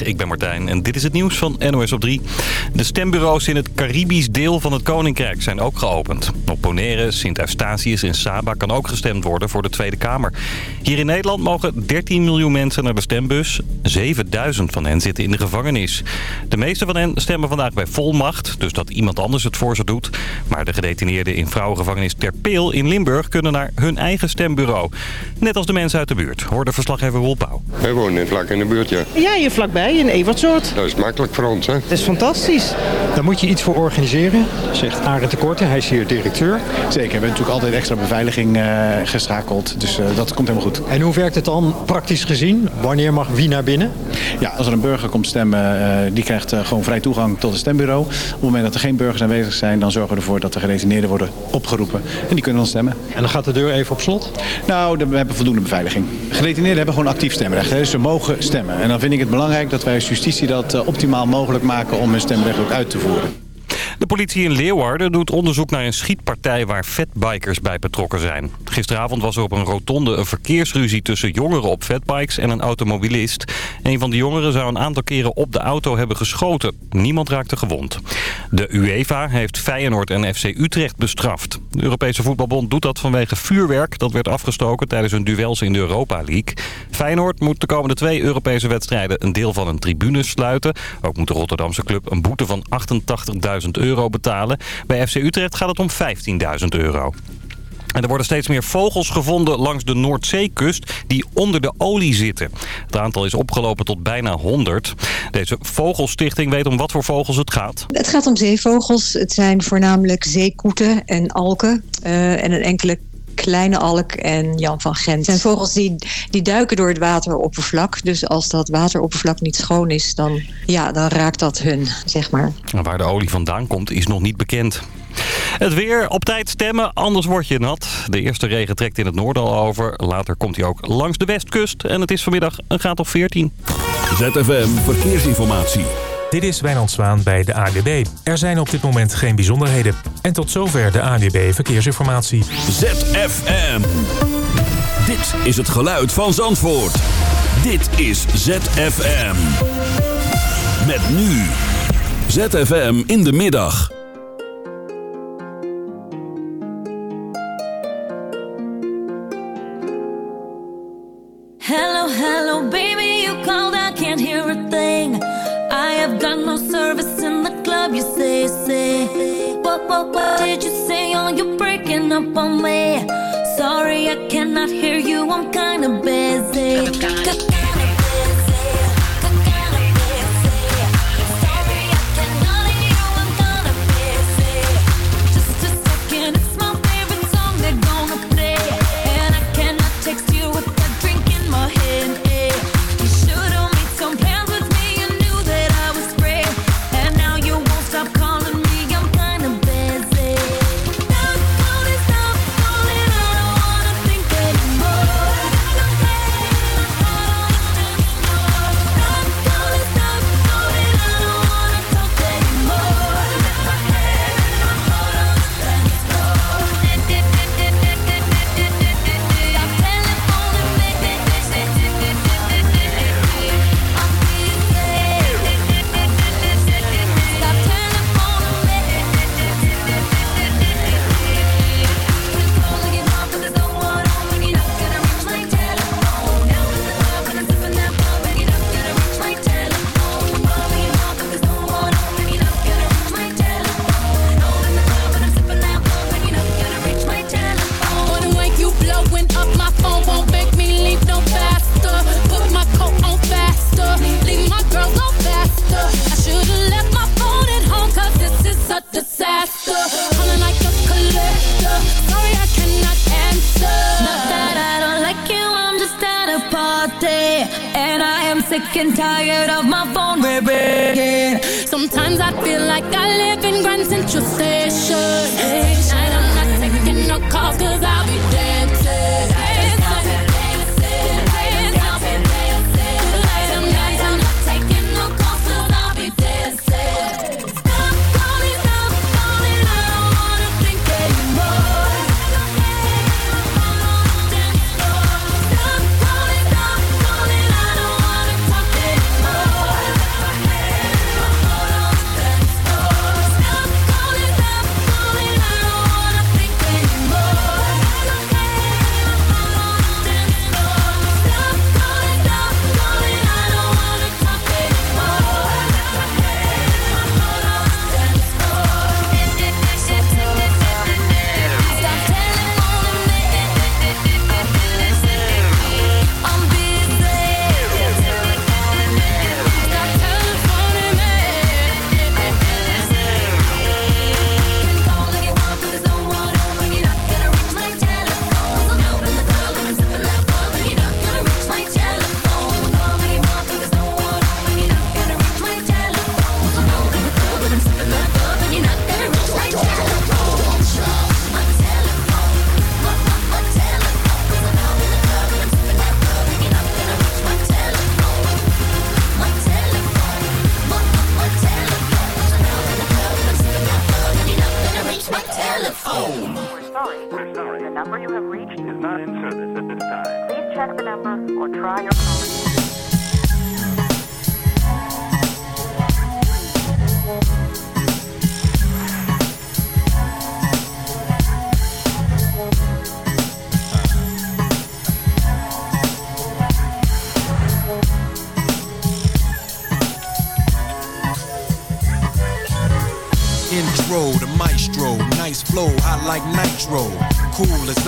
Goedemiddag, ik ben Martijn en dit is het nieuws van NOS op 3. De stembureaus in het Caribisch deel van het Koninkrijk zijn ook geopend. Op Bonaire, Sint-Eustatius en Saba kan ook gestemd worden voor de Tweede Kamer. Hier in Nederland mogen 13 miljoen mensen naar de stembus. 7000 van hen zitten in de gevangenis. De meeste van hen stemmen vandaag bij volmacht, dus dat iemand anders het voor ze doet. Maar de gedetineerden in vrouwengevangenis Ter Peel in Limburg kunnen naar hun eigen stembureau. Net als de mensen uit de buurt, hoorde verslaggever Roel Pauw. Wij wonen vlak in de buurt, ja. Ja, hier vlakbij, in Evertsoort. Dat is makkelijk voor ons, hè. Het is fantastisch. Daar moet je iets voor organiseren, zegt Arend de Korte. Hij is hier directeur. Zeker, we hebben natuurlijk altijd extra beveiliging uh, geschakeld. Dus uh, dat komt helemaal goed. En hoe werkt het dan praktisch gezien? Wanneer mag wie naar binnen? Ja, als er een burger komt stemmen, uh, die krijgt gewoon vrij toegang tot het stembureau. Op het moment dat er geen burgers aanwezig zijn, dan zorgen we ervoor dat de gedetineerden worden opgeroepen. En die kunnen dan stemmen. En dan gaat de deur even op slot? Nou, we hebben voldoende beveiliging. Gedetineerden hebben gewoon actief stemrecht. Hè? Dus ze mogen stemmen. En dan vind ik het belangrijk dat wij justitie dat optimaal mogelijk maken om hun stemrecht ook uit te voeren. De politie in Leeuwarden doet onderzoek naar een schietpartij waar fatbikers bij betrokken zijn. Gisteravond was er op een rotonde een verkeersruzie tussen jongeren op fatbikes en een automobilist. Een van de jongeren zou een aantal keren op de auto hebben geschoten. Niemand raakte gewond. De UEFA heeft Feyenoord en FC Utrecht bestraft. De Europese voetbalbond doet dat vanwege vuurwerk dat werd afgestoken tijdens hun duels in de Europa League. Feyenoord moet de komende twee Europese wedstrijden een deel van een tribune sluiten. Ook moet de Rotterdamse club een boete van 88.000 euro betalen. Bij FC Utrecht gaat het om 15.000 euro. En er worden steeds meer vogels gevonden langs de Noordzeekust die onder de olie zitten. Het aantal is opgelopen tot bijna 100. Deze vogelstichting weet om wat voor vogels het gaat. Het gaat om zeevogels. Het zijn voornamelijk zeekoeten en alken uh, en een enkele kleine alk en Jan van Gent. Het zijn vogels die, die duiken door het wateroppervlak. Dus als dat wateroppervlak niet schoon is, dan, ja, dan raakt dat hun, zeg maar. Waar de olie vandaan komt, is nog niet bekend. Het weer, op tijd stemmen, anders word je nat. De eerste regen trekt in het noorden al over. Later komt hij ook langs de westkust. En het is vanmiddag een graad of 14. ZFM Verkeersinformatie. Dit is Wijnand Zwaan bij de ANWB. Er zijn op dit moment geen bijzonderheden. En tot zover de ANWB Verkeersinformatie. ZFM. Dit is het geluid van Zandvoort. Dit is ZFM. Met nu. ZFM in de middag. Hello, hello, baby, you called, I can't hear a thing. Have got no service in the club, you say, say. What, what, what did you say? Oh, you're breaking up on me. Sorry, I cannot hear you, I'm kinda busy.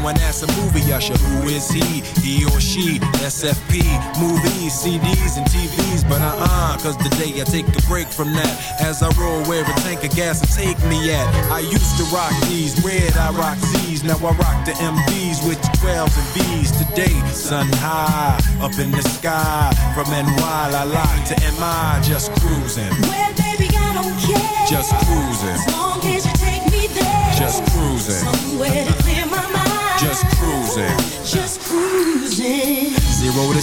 And ask a movie usher who is he, he or she, SFP, movies, CDs, and TVs. But uh uh, cause the day I take a break from that, as I roll where a tank of gas will take me at. I used to rock these, red I rock Z's, now I rock the MVs with the 12s and V's. Today, sun high, up in the sky, from NY la la to MI, just cruising. Well, baby, I don't care. Just cruising.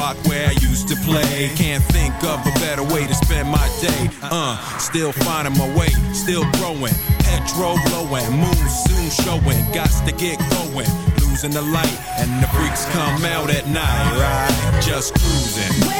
park where I used to play. Can't think of a better way to spend my day. Uh, still finding my way, still growing. Petrol blowing, moon soon showing. Gots to get going. Losing the light, and the freaks come out at night, right? Just cruising.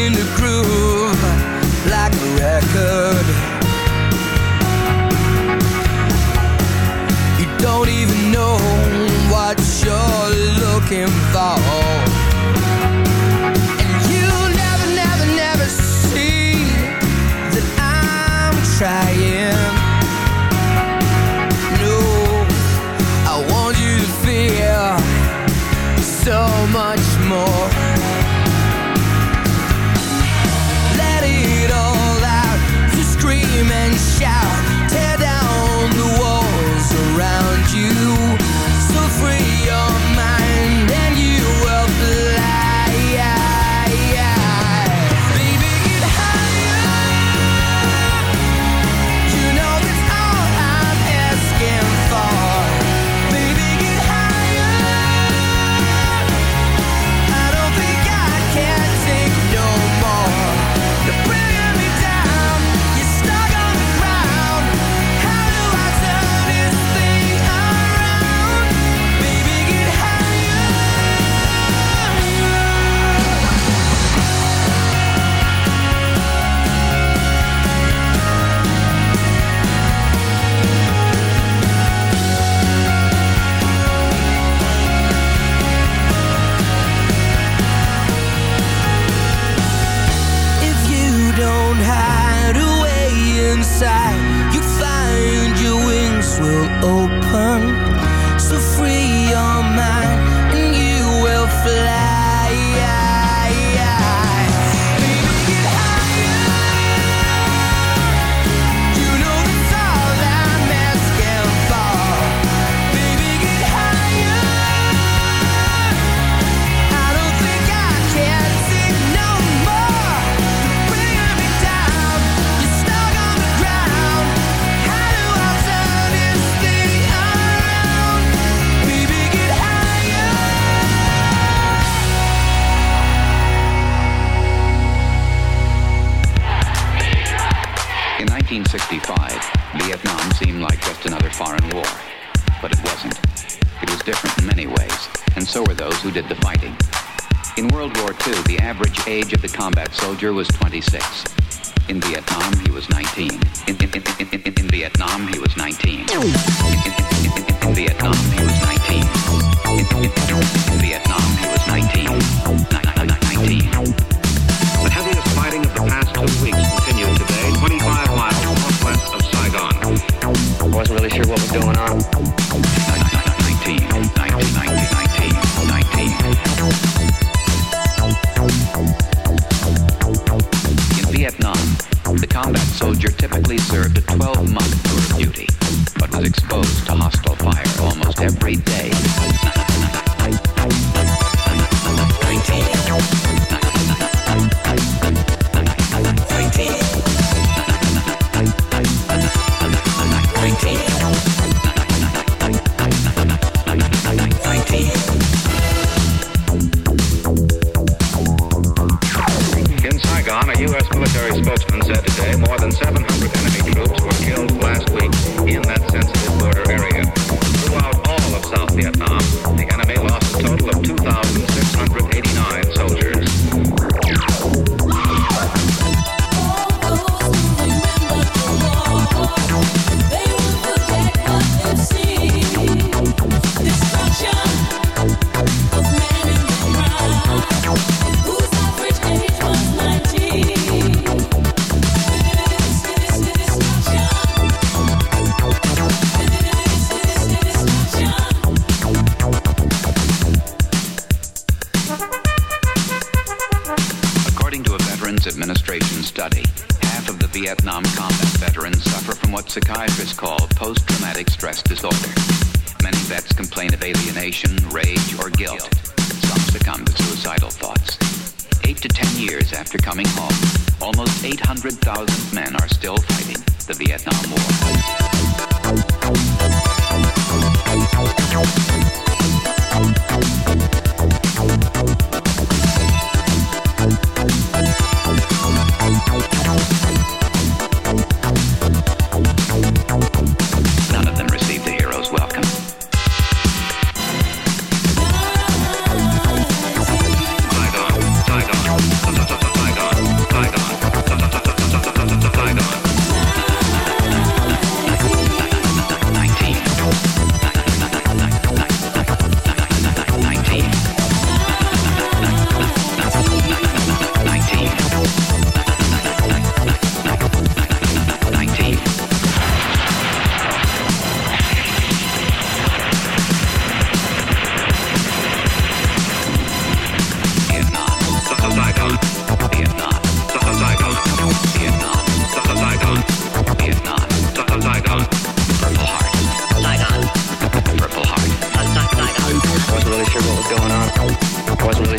In the groove passenger was 26.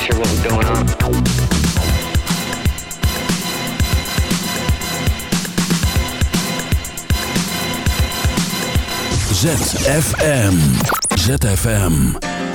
Sure what was going on. ZFM. ZFM.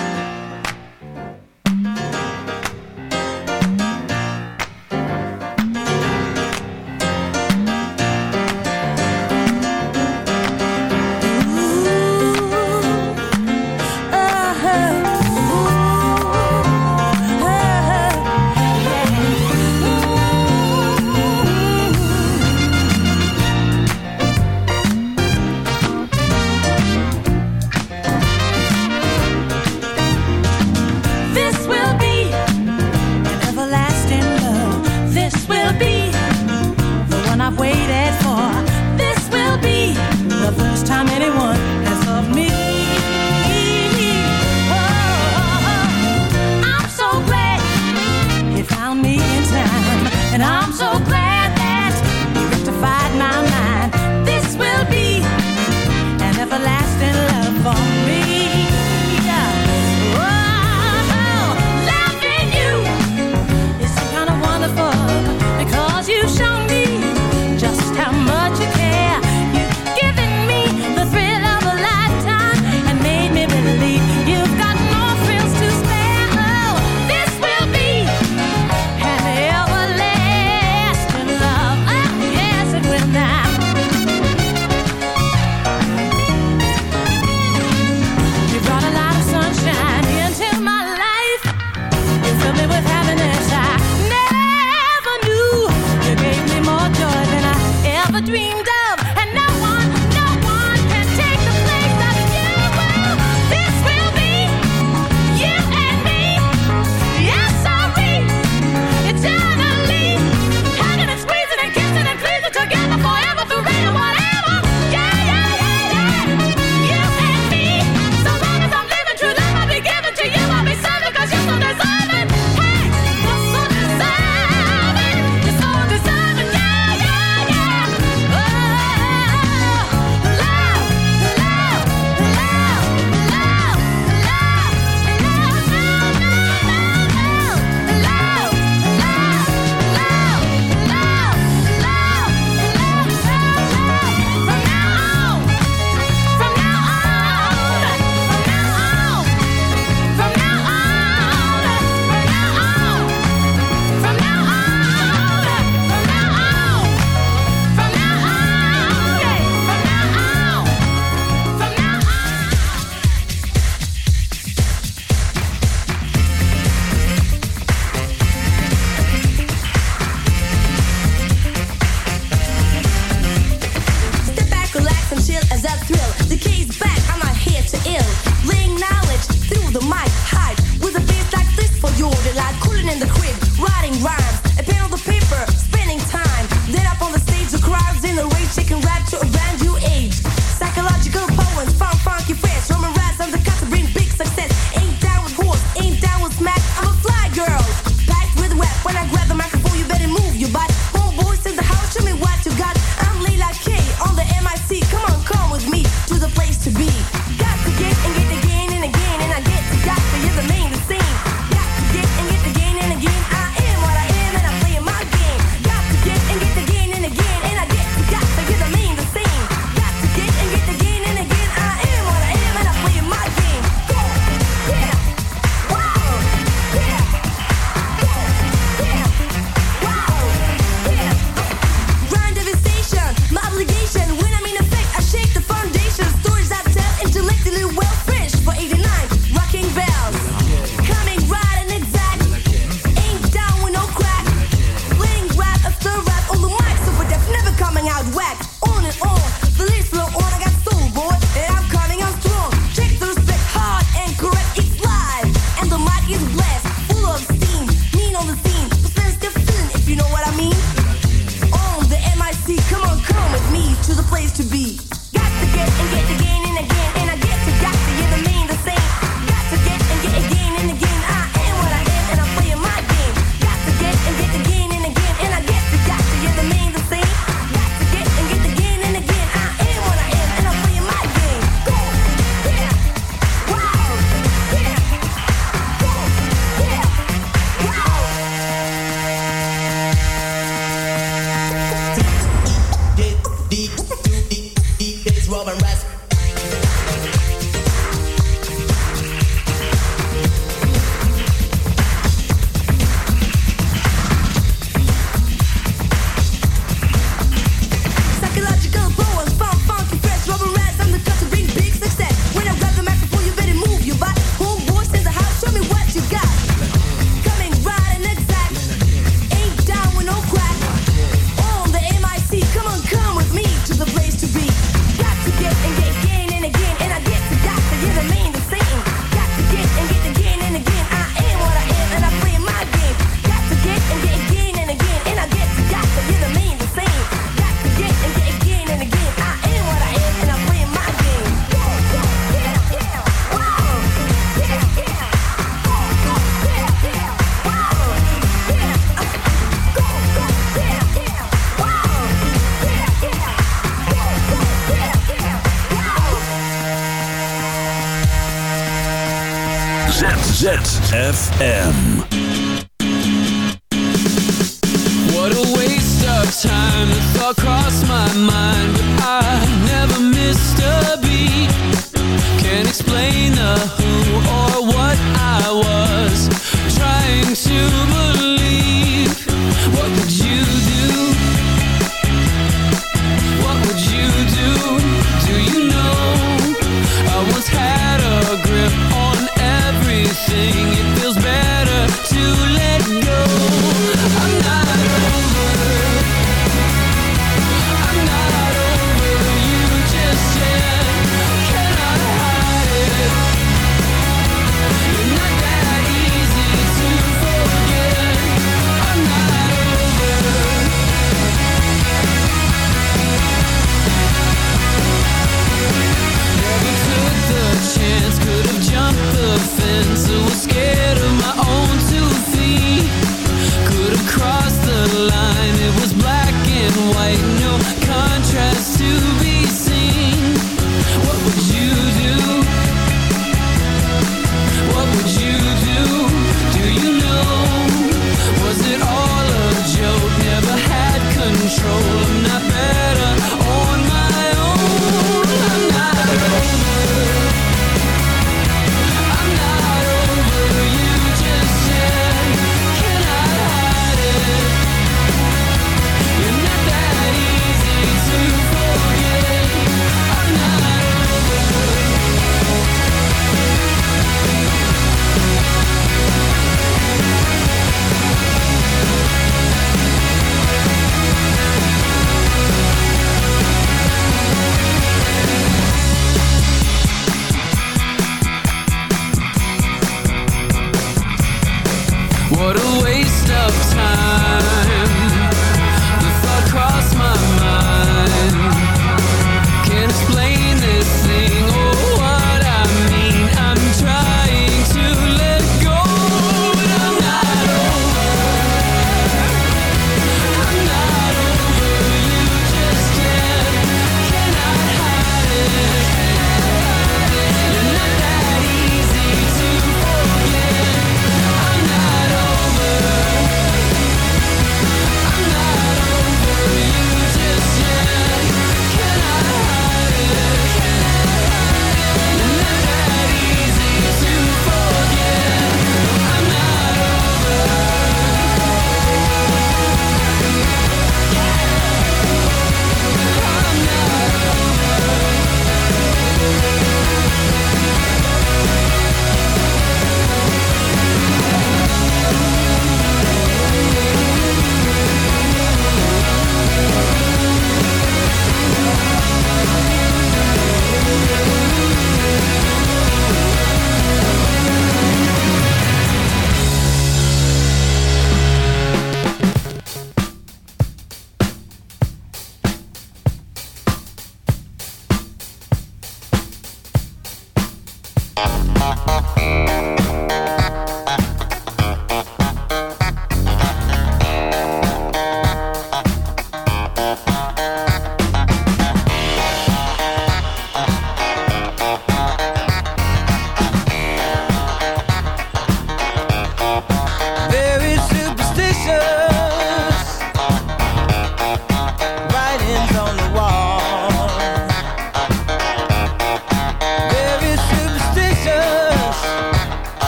ZFM.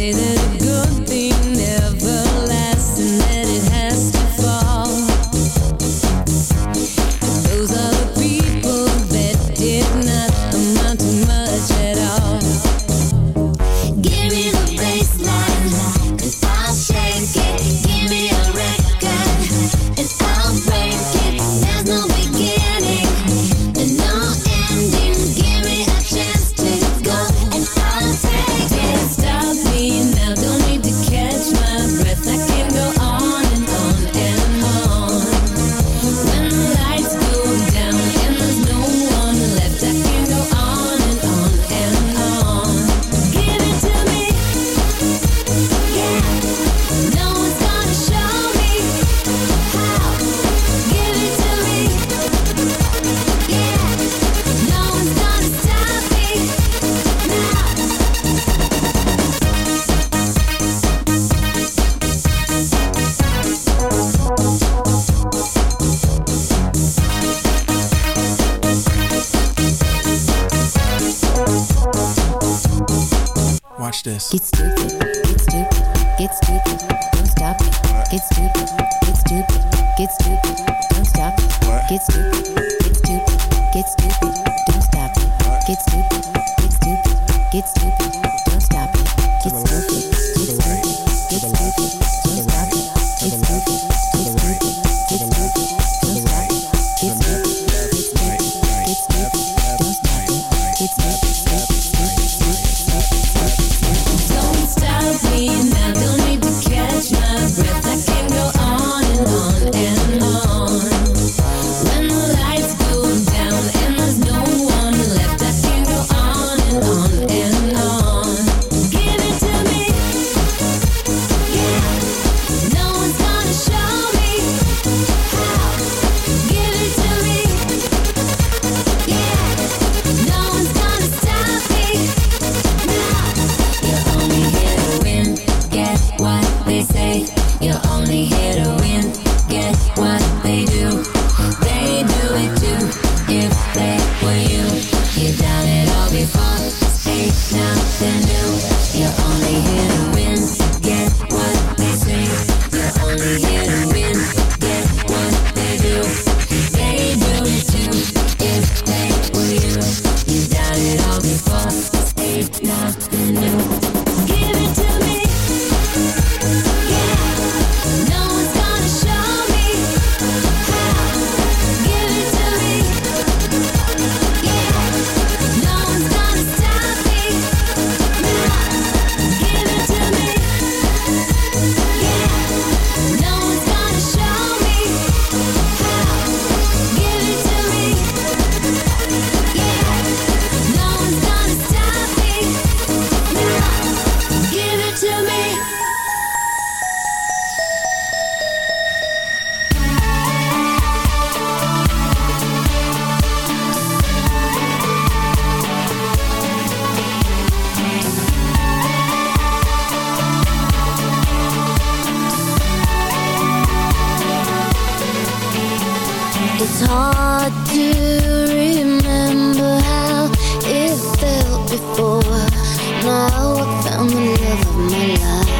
say that of my love.